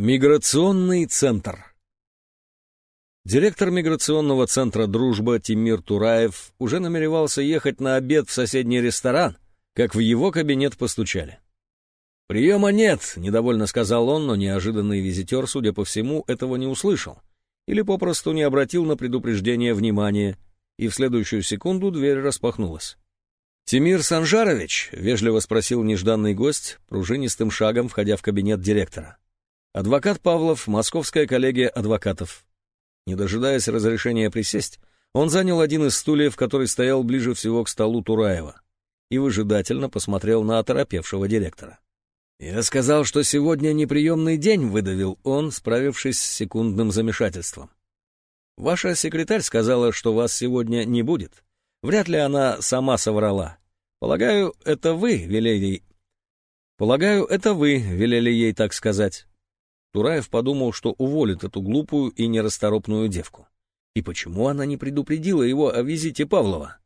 Миграционный центр Директор миграционного центра «Дружба» Тимир Тураев уже намеревался ехать на обед в соседний ресторан, как в его кабинет постучали. «Приема нет», — недовольно сказал он, но неожиданный визитер, судя по всему, этого не услышал или попросту не обратил на предупреждение внимания, и в следующую секунду дверь распахнулась. «Тимир Санжарович?» — вежливо спросил нежданный гость, пружинистым шагом входя в кабинет директора. «Адвокат Павлов, Московская коллегия адвокатов». Не дожидаясь разрешения присесть, он занял один из стульев, который стоял ближе всего к столу Тураева, и выжидательно посмотрел на оторопевшего директора. «Я сказал, что сегодня неприемный день», — выдавил он, справившись с секундным замешательством. «Ваша секретарь сказала, что вас сегодня не будет. Вряд ли она сама соврала. Полагаю, это вы велели... Полагаю, это вы велели ей так сказать». Тураев подумал, что уволит эту глупую и нерасторопную девку. И почему она не предупредила его о визите Павлова?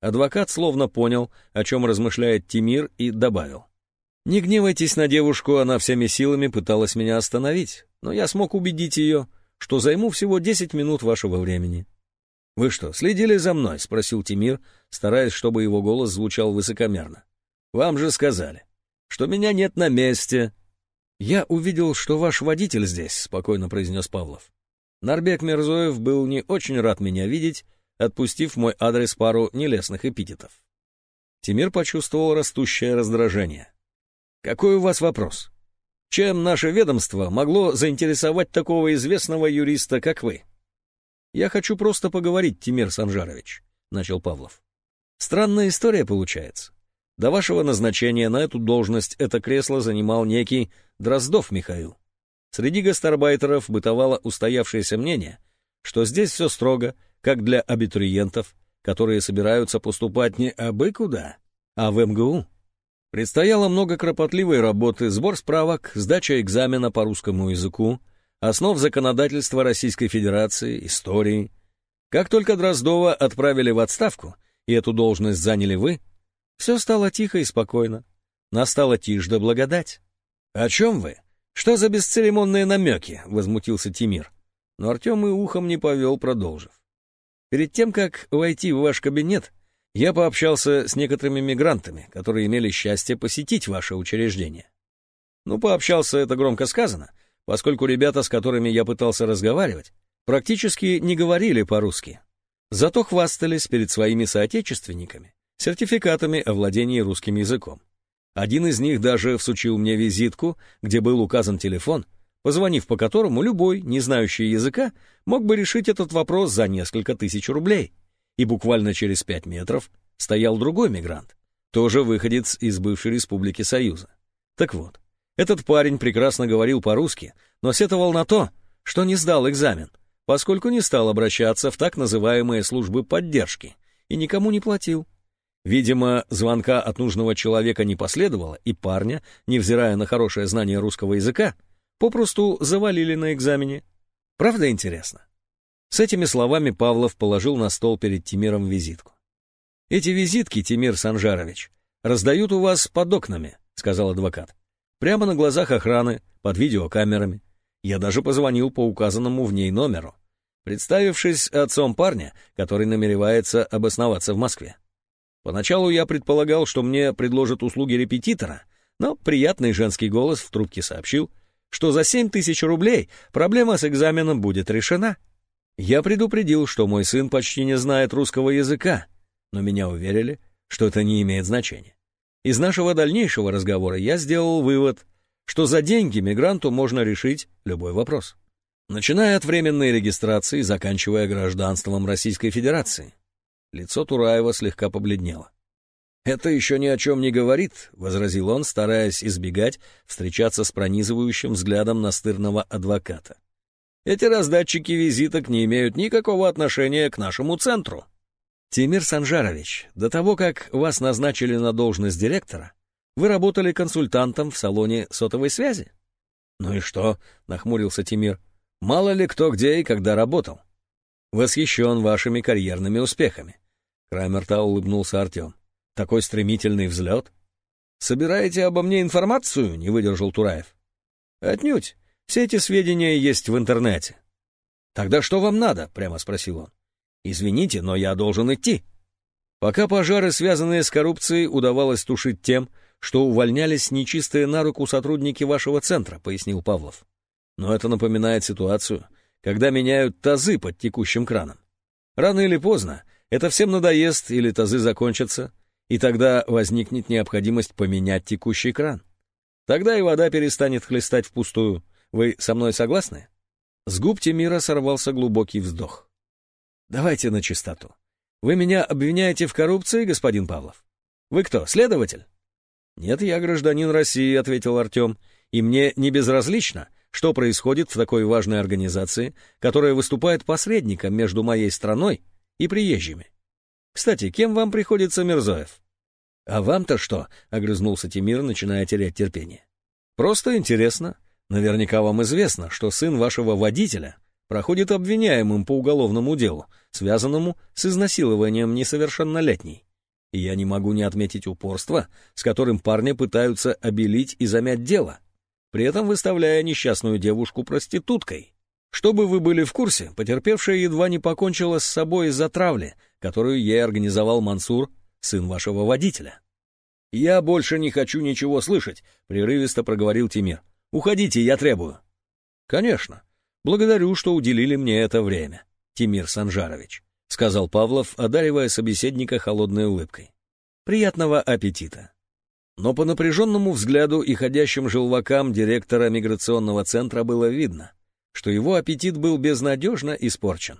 Адвокат словно понял, о чем размышляет Тимир, и добавил. Не гневайтесь на девушку, она всеми силами пыталась меня остановить, но я смог убедить ее, что займу всего десять минут вашего времени. «Вы что, следили за мной?» — спросил Тимир, стараясь, чтобы его голос звучал высокомерно. «Вам же сказали, что меня нет на месте». «Я увидел, что ваш водитель здесь», — спокойно произнес Павлов. Нарбек Мерзоев был не очень рад меня видеть, отпустив мой адрес пару нелестных эпитетов. Тимир почувствовал растущее раздражение. Какой у вас вопрос? Чем наше ведомство могло заинтересовать такого известного юриста, как вы? Я хочу просто поговорить, Тимир Санжарович, начал Павлов. Странная история получается. До вашего назначения на эту должность это кресло занимал некий Дроздов Михаил. Среди гастарбайтеров бытовало устоявшееся мнение, что здесь все строго, как для абитуриентов, которые собираются поступать не абы куда, а в МГУ. Предстояло много кропотливой работы, сбор справок, сдача экзамена по русскому языку, основ законодательства Российской Федерации, истории. Как только Дроздова отправили в отставку, и эту должность заняли вы, все стало тихо и спокойно. Настала тишь да благодать. — О чем вы? Что за бесцеремонные намеки? — возмутился Тимир. Но Артем и ухом не повел, продолжив. Перед тем, как войти в ваш кабинет, я пообщался с некоторыми мигрантами, которые имели счастье посетить ваше учреждение. Ну, пообщался, это громко сказано, поскольку ребята, с которыми я пытался разговаривать, практически не говорили по-русски. Зато хвастались перед своими соотечественниками сертификатами о владении русским языком. Один из них даже всучил мне визитку, где был указан телефон, позвонив по которому любой, не знающий языка, мог бы решить этот вопрос за несколько тысяч рублей и буквально через пять метров стоял другой мигрант, тоже выходец из бывшей республики Союза. Так вот, этот парень прекрасно говорил по-русски, но сетовал на то, что не сдал экзамен, поскольку не стал обращаться в так называемые службы поддержки и никому не платил. Видимо, звонка от нужного человека не последовало, и парня, невзирая на хорошее знание русского языка, попросту завалили на экзамене. Правда интересно? С этими словами Павлов положил на стол перед Тимиром визитку. «Эти визитки, Тимир Санжарович, раздают у вас под окнами», — сказал адвокат. «Прямо на глазах охраны, под видеокамерами. Я даже позвонил по указанному в ней номеру, представившись отцом парня, который намеревается обосноваться в Москве. Поначалу я предполагал, что мне предложат услуги репетитора, но приятный женский голос в трубке сообщил, что за семь тысяч рублей проблема с экзаменом будет решена. Я предупредил, что мой сын почти не знает русского языка, но меня уверили, что это не имеет значения. Из нашего дальнейшего разговора я сделал вывод, что за деньги мигранту можно решить любой вопрос. Начиная от временной регистрации, заканчивая гражданством Российской Федерации. Лицо Тураева слегка побледнело. «Это еще ни о чем не говорит», — возразил он, стараясь избегать встречаться с пронизывающим взглядом настырного адвоката. Эти раздатчики визиток не имеют никакого отношения к нашему центру. Тимир Санжарович, до того, как вас назначили на должность директора, вы работали консультантом в салоне сотовой связи. Ну и что? нахмурился Тимир. Мало ли кто где и когда работал. Восхищен вашими карьерными успехами. Крамерта улыбнулся Артем. Такой стремительный взлет. Собираете обо мне информацию? Не выдержал Тураев. Отнюдь. Все эти сведения есть в интернете. «Тогда что вам надо?» — прямо спросил он. «Извините, но я должен идти». Пока пожары, связанные с коррупцией, удавалось тушить тем, что увольнялись нечистые на руку сотрудники вашего центра, пояснил Павлов. Но это напоминает ситуацию, когда меняют тазы под текущим краном. Рано или поздно это всем надоест или тазы закончатся, и тогда возникнет необходимость поменять текущий кран. Тогда и вода перестанет хлестать впустую. Вы со мной согласны? С губ Тимира сорвался глубокий вздох. Давайте на чистоту. Вы меня обвиняете в коррупции, господин Павлов? Вы кто, следователь? Нет, я гражданин России, ответил Артем, и мне не безразлично, что происходит в такой важной организации, которая выступает посредником между моей страной и приезжими. Кстати, кем вам приходится Мирзоев? А вам-то что? огрызнулся Тимир, начиная терять терпение. Просто интересно. Наверняка вам известно, что сын вашего водителя проходит обвиняемым по уголовному делу, связанному с изнасилованием несовершеннолетней. И я не могу не отметить упорство, с которым парни пытаются обелить и замять дело, при этом выставляя несчастную девушку проституткой. Чтобы вы были в курсе, потерпевшая едва не покончила с собой из-за травли, которую ей организовал Мансур, сын вашего водителя. «Я больше не хочу ничего слышать», — прерывисто проговорил Тимир. «Уходите, я требую». «Конечно. Благодарю, что уделили мне это время, Тимир Санжарович», — сказал Павлов, одаривая собеседника холодной улыбкой. «Приятного аппетита». Но по напряженному взгляду и ходящим желвакам директора миграционного центра было видно, что его аппетит был безнадежно испорчен.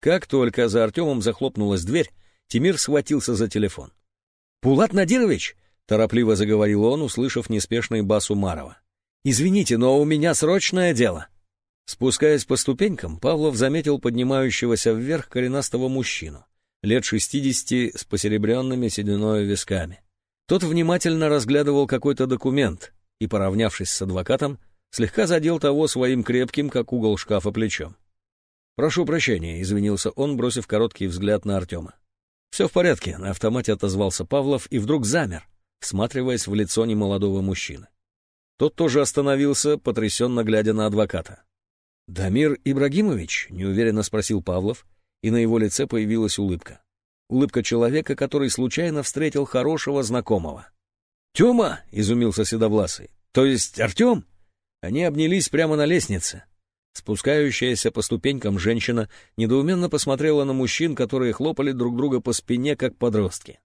Как только за Артемом захлопнулась дверь, Тимир схватился за телефон. «Пулат Надирович!» — торопливо заговорил он, услышав неспешный бас Умарова. «Извините, но у меня срочное дело!» Спускаясь по ступенькам, Павлов заметил поднимающегося вверх коренастого мужчину, лет шестидесяти с посеребренными сединой висками. Тот внимательно разглядывал какой-то документ и, поравнявшись с адвокатом, слегка задел того своим крепким, как угол шкафа, плечом. «Прошу прощения», — извинился он, бросив короткий взгляд на Артема. «Все в порядке», — на автомате отозвался Павлов и вдруг замер, всматриваясь в лицо немолодого мужчины. Тот тоже остановился, потрясенно глядя на адвоката. «Дамир Ибрагимович?» — неуверенно спросил Павлов, и на его лице появилась улыбка. Улыбка человека, который случайно встретил хорошего знакомого. «Тема!» — изумился Седовласый. «То есть Артем?» Они обнялись прямо на лестнице. Спускающаяся по ступенькам женщина недоуменно посмотрела на мужчин, которые хлопали друг друга по спине, как подростки.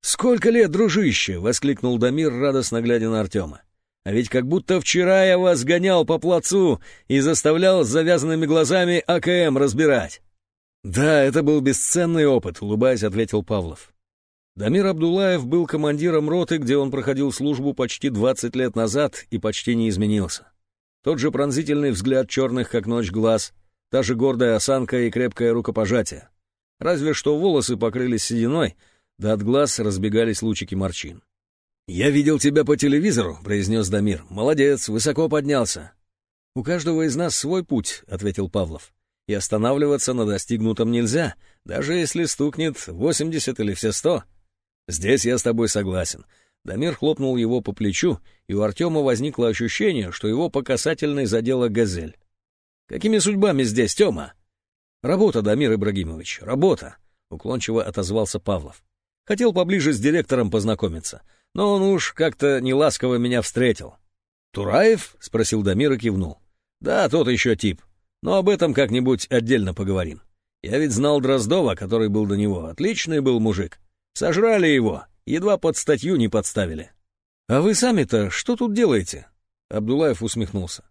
«Сколько лет, дружище!» — воскликнул Дамир, радостно глядя на Артема. «А ведь как будто вчера я вас гонял по плацу и заставлял с завязанными глазами АКМ разбирать». «Да, это был бесценный опыт», — улыбаясь, ответил Павлов. Дамир Абдулаев был командиром роты, где он проходил службу почти 20 лет назад и почти не изменился. Тот же пронзительный взгляд черных, как ночь, глаз, та же гордая осанка и крепкое рукопожатие. Разве что волосы покрылись сединой, да от глаз разбегались лучики морщин. «Я видел тебя по телевизору», — произнес Дамир. «Молодец, высоко поднялся». «У каждого из нас свой путь», — ответил Павлов. «И останавливаться на достигнутом нельзя, даже если стукнет восемьдесят или все сто. Здесь я с тобой согласен. Дамир хлопнул его по плечу, и у Артема возникло ощущение, что его по касательной задела газель. «Какими судьбами здесь, Тема?» «Работа, Дамир Ибрагимович, работа», — уклончиво отозвался Павлов. «Хотел поближе с директором познакомиться, но он уж как-то неласково меня встретил». «Тураев?» — спросил Дамир и кивнул. «Да, тот еще тип. Но об этом как-нибудь отдельно поговорим. Я ведь знал Дроздова, который был до него. Отличный был мужик. Сожрали его, едва под статью не подставили. «А вы сами-то что тут делаете?» Абдулаев усмехнулся.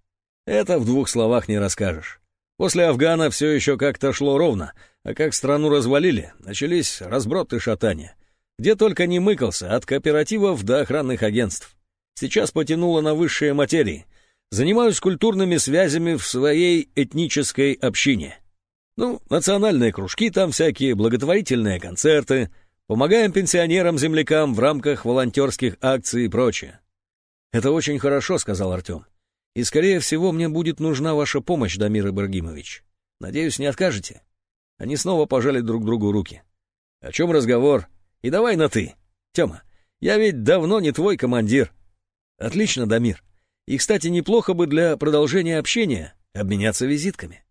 «Это в двух словах не расскажешь. После Афгана все еще как-то шло ровно, а как страну развалили, начались разброты шатания. Где только не мыкался, от кооперативов до охранных агентств. Сейчас потянуло на высшие материи. Занимаюсь культурными связями в своей этнической общине. Ну, национальные кружки там всякие, благотворительные концерты, Помогаем пенсионерам-землякам в рамках волонтерских акций и прочее. Это очень хорошо, сказал Артем. И, скорее всего, мне будет нужна ваша помощь, Дамир Ибрагимович. Надеюсь, не откажете? Они снова пожали друг другу руки. О чем разговор? И давай на «ты». Тема, я ведь давно не твой командир. Отлично, Дамир. И, кстати, неплохо бы для продолжения общения обменяться визитками.